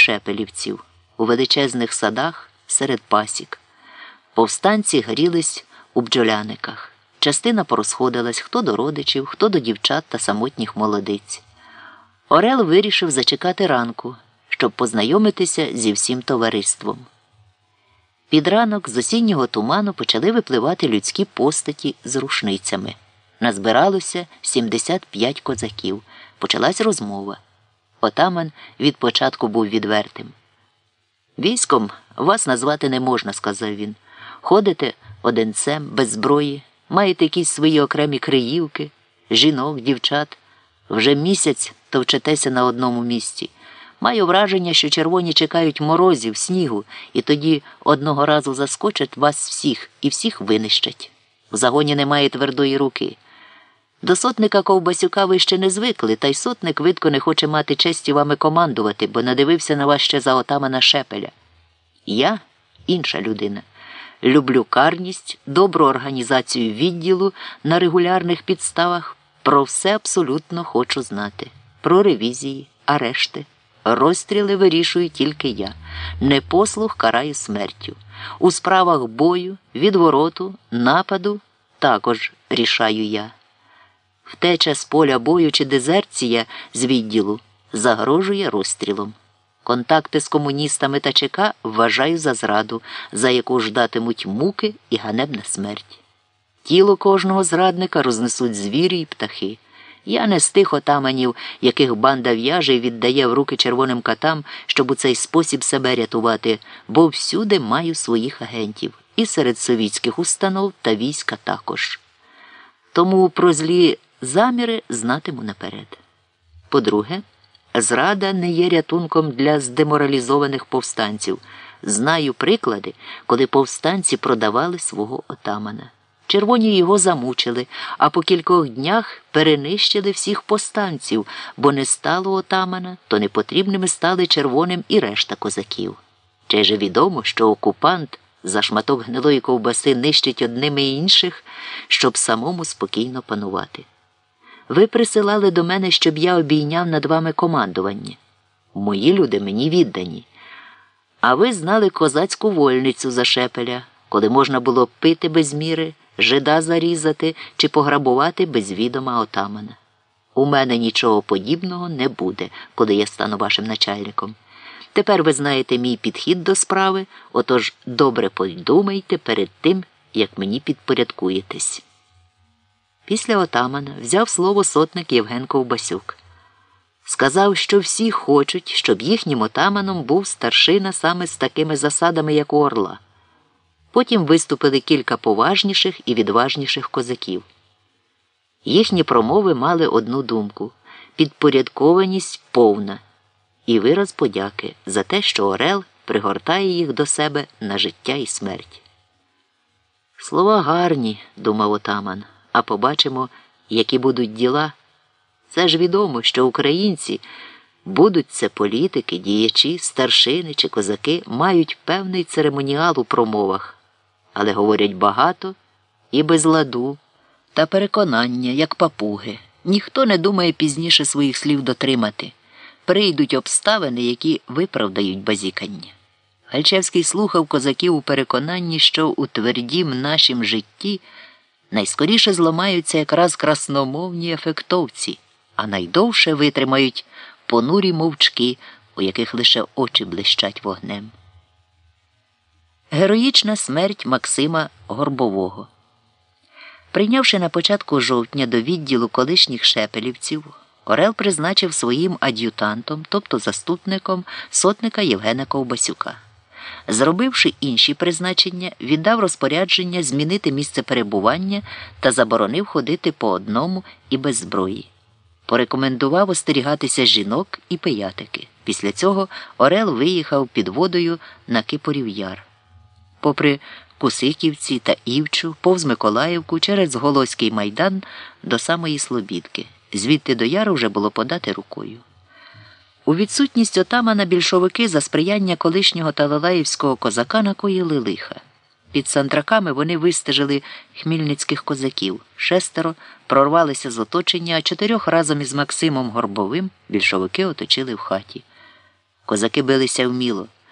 шепелівців у величезних садах серед пасік. Повстанці грілись у бджоляниках. Частина порозходилась хто до родичів, хто до дівчат та самотніх молодиць. Орел вирішив зачекати ранку, щоб познайомитися зі всім товариством. Під ранок з осіннього туману почали випливати людські постаті з рушницями. Назбиралося 75 козаків. Почалась розмова. Отаман від початку був відвертим. Військом вас назвати не можна, сказав він. Ходите одинцем, без зброї, маєте якісь свої окремі криївки, жінок, дівчат. Вже місяць товчетеся на одному місці. Маю враження, що червоні чекають морозів, снігу, і тоді одного разу заскочать вас всіх і всіх винищать. В загоні немає твердої руки. До сотника Ковбасюка ви ще не звикли, та й сотник видко не хоче мати честі вами командувати, бо надивився на вас ще за отамана шепеля. Я інша людина. Люблю карність, добру організацію відділу на регулярних підставах. Про все абсолютно хочу знати. Про ревізії, арешти. Розстріли вирішую тільки я. Непослух караю смертю. У справах бою, відвороту, нападу також рішаю я. Втеча з поля бою чи дезерція з відділу загрожує розстрілом. Контакти з комуністами та ЧК вважаю за зраду, за яку ждатимуть муки і ганебна смерть. Тіло кожного зрадника рознесуть звірі й птахи. Я не з тих отаманів, яких банда в'яже і віддає в руки червоним катам, щоб у цей спосіб себе рятувати, бо всюди маю своїх агентів і серед совітських установ та війська також. Тому про злі заміри знатиму наперед. По-друге, зрада не є рятунком для здеморалізованих повстанців. Знаю приклади, коли повстанці продавали свого отамана. Червоні його замучили, а по кількох днях перенищили всіх повстанців, бо не стало отамана, то непотрібними стали червоним і решта козаків. Чи же відомо, що окупант за шматок гнилої ковбаси нищить одними і інших, щоб самому спокійно панувати. Ви присилали до мене, щоб я обійняв над вами командування. Мої люди мені віддані. А ви знали козацьку вольницю за шепеля, коли можна було пити без міри, жида зарізати чи пограбувати без відома отамана. У мене нічого подібного не буде, коли я стану вашим начальником. Тепер ви знаєте мій підхід до справи, отож добре подумайте перед тим, як мені підпорядкуєтесь. Після отамана взяв слово сотник Євген Ковбасюк. Сказав, що всі хочуть, щоб їхнім отаманом був старшина саме з такими засадами, як у орла. Потім виступили кілька поважніших і відважніших козаків. Їхні промови мали одну думку підпорядкованість повна і вираз подяки за те, що Орел пригортає їх до себе на життя і смерть. Слова гарні, думав отаман, а побачимо, які будуть діла. Це ж відомо, що українці, будуть це політики, діячі, старшини чи козаки, мають певний церемоніал у промовах, але говорять багато і без ладу та переконання, як папуги. Ніхто не думає пізніше своїх слів дотримати. Прийдуть обставини, які виправдають базікання. Гальчевський слухав козаків у переконанні, що у твердім нашім житті найскоріше зламаються якраз красномовні ефектовці, а найдовше витримають понурі мовчки, у яких лише очі блищать вогнем. Героїчна смерть Максима Горбового. Прийнявши на початку жовтня до відділу колишніх шепелівців, Орел призначив своїм ад'ютантом, тобто заступником сотника Євгена Ковбасюка. Зробивши інші призначення, віддав розпорядження змінити місце перебування та заборонив ходити по одному і без зброї. Порекомендував остерігатися жінок і пиятики. Після цього Орел виїхав під водою на Кипорів Яр. Попри Кусиківці та Івчу, повз Миколаївку через Голоський майдан до самої Слобідки. Звідти до яру вже було подати рукою. У відсутність отамана більшовики за сприяння колишнього талалаївського козака накоїли лиха. Під сандраками вони вистежили хмільницьких козаків. Шестеро прорвалися з оточення, а чотирьох разом із Максимом Горбовим більшовики оточили в хаті. Козаки билися вміло.